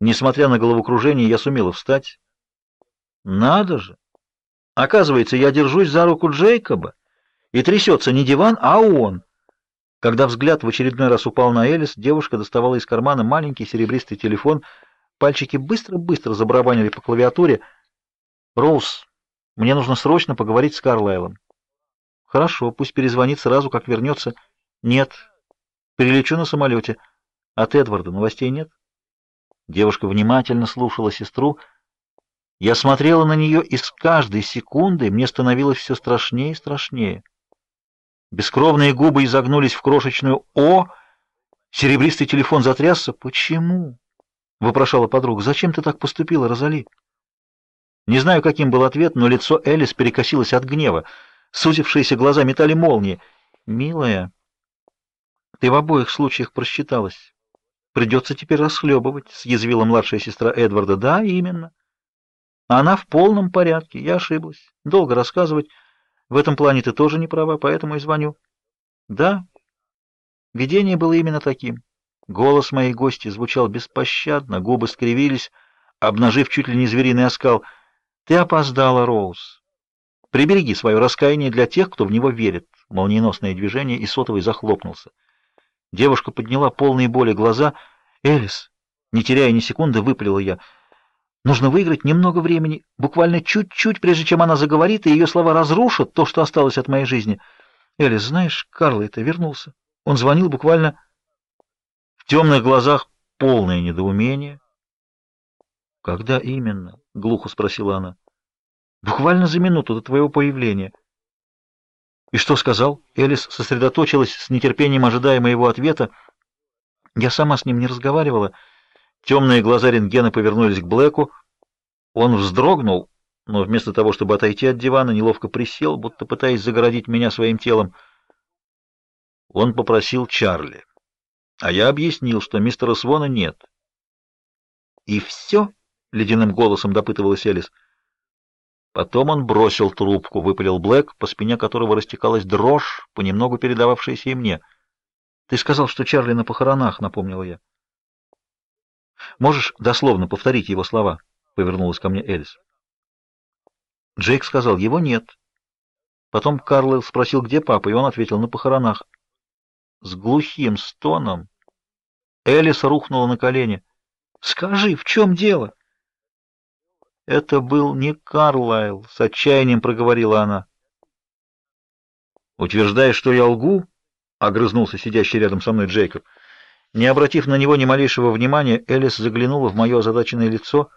Несмотря на головокружение, я сумела встать. Надо же! Оказывается, я держусь за руку Джейкоба, и трясется не диван, а он. Когда взгляд в очередной раз упал на Элис, девушка доставала из кармана маленький серебристый телефон. Пальчики быстро-быстро забарабанили по клавиатуре. «Роуз, мне нужно срочно поговорить с Карлайлом». «Хорошо, пусть перезвонит сразу, как вернется». «Нет, перелечу на самолете. От Эдварда новостей нет?» Девушка внимательно слушала сестру. Я смотрела на нее, и с каждой секундой мне становилось все страшнее и страшнее. Бескровные губы изогнулись в крошечную «О». Серебристый телефон затрясся. «Почему?» — вопрошала подруга. «Зачем ты так поступила, Розали?» Не знаю, каким был ответ, но лицо Элис перекосилось от гнева. Сузившиеся глаза метали молнии. «Милая, ты в обоих случаях просчиталась. Придется теперь расхлебывать», — съязвила младшая сестра Эдварда. «Да, именно. Она в полном порядке. Я ошиблась. Долго рассказывать». В этом плане ты тоже не права, поэтому и звоню. Да, видение было именно таким. Голос моей гости звучал беспощадно, губы скривились, обнажив чуть ли не звериный оскал. Ты опоздала, Роуз. Прибереги свое раскаяние для тех, кто в него верит. Молниеносное движение, и сотовый захлопнулся. Девушка подняла полные боли глаза. Элис, не теряя ни секунды, выпалила я — Нужно выиграть немного времени, буквально чуть-чуть, прежде чем она заговорит, и ее слова разрушат то, что осталось от моей жизни. Элис, знаешь, Карл это вернулся. Он звонил буквально... В темных глазах полное недоумение. «Когда именно?» — глухо спросила она. «Буквально за минуту до твоего появления». «И что сказал?» Элис сосредоточилась с нетерпением, ожидая моего ответа. «Я сама с ним не разговаривала». Темные глаза рентгена повернулись к Блэку. Он вздрогнул, но вместо того, чтобы отойти от дивана, неловко присел, будто пытаясь загородить меня своим телом. Он попросил Чарли. А я объяснил, что мистера Свона нет. «И все?» — ледяным голосом допытывалась Элис. Потом он бросил трубку, выпалил Блэк, по спине которого растекалась дрожь, понемногу передававшаяся и мне. «Ты сказал, что Чарли на похоронах», — напомнила я. Можешь дословно повторить его слова? Повернулась ко мне Элис. Джейк сказал, его нет. Потом Карлайл спросил, где папа, и он ответил, на похоронах. С глухим стоном Элис рухнула на колени. «Скажи, в чем дело?» «Это был не Карлайл», — с отчаянием проговорила она. «Утверждаешь, что я лгу?» — огрызнулся сидящий рядом со мной Джейкоб. Не обратив на него ни малейшего внимания, Элис заглянула в мое озадаченное лицо.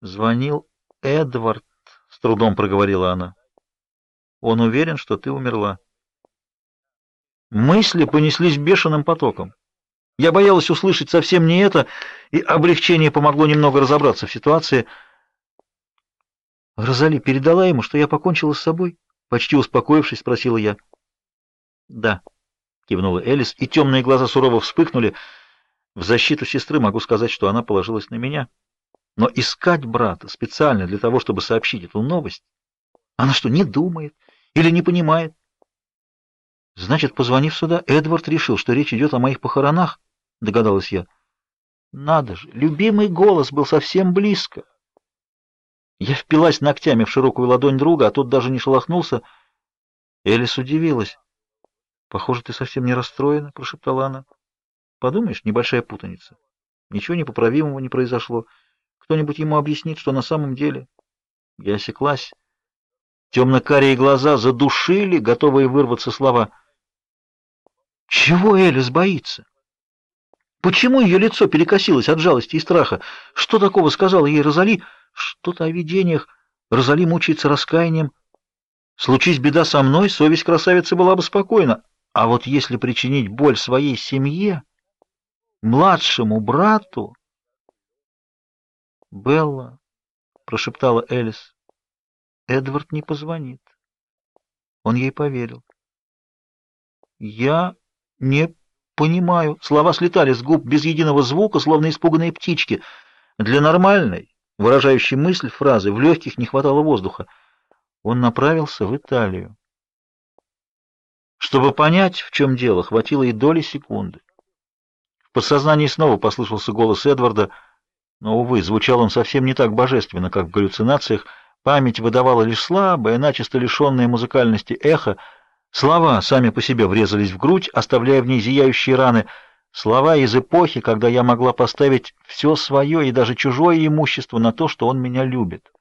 «Звонил Эдвард», — с трудом проговорила она. «Он уверен, что ты умерла». Мысли понеслись бешеным потоком. Я боялась услышать совсем не это, и облегчение помогло немного разобраться в ситуации. «Розали передала ему, что я покончила с собой?» Почти успокоившись, спросила я. «Да». — кивнула Элис, и темные глаза сурово вспыхнули. В защиту сестры могу сказать, что она положилась на меня. Но искать брата специально для того, чтобы сообщить эту новость, она что, не думает или не понимает? Значит, позвонив сюда, Эдвард решил, что речь идет о моих похоронах, догадалась я. Надо же, любимый голос был совсем близко. Я впилась ногтями в широкую ладонь друга, а тот даже не шелохнулся. Элис удивилась. Похоже, ты совсем не расстроена, прошептала она. Подумаешь, небольшая путаница. Ничего непоправимого не произошло. Кто-нибудь ему объяснит, что на самом деле... Я осеклась. Темно-карие глаза задушили, готовые вырваться слова. Чего Элис боится? Почему ее лицо перекосилось от жалости и страха? Что такого сказала ей Розали? Что-то о видениях. Розали мучается раскаянием. Случись беда со мной, совесть красавицы была бы спокойна. А вот если причинить боль своей семье, младшему брату... «Белла», — прошептала Элис, — «Эдвард не позвонит». Он ей поверил. «Я не понимаю». Слова слетали с губ без единого звука, словно испуганные птички. Для нормальной, выражающей мысль фразы, в легких не хватало воздуха. Он направился в Италию. Чтобы понять, в чем дело, хватило и доли секунды. В подсознании снова послышался голос Эдварда Но, увы, звучал он совсем не так божественно, как в галлюцинациях. Память выдавала лишь слабое, начисто лишенное музыкальности эхо. Слова сами по себе врезались в грудь, оставляя в ней зияющие раны. Слова из эпохи, когда я могла поставить все свое и даже чужое имущество на то, что он меня любит.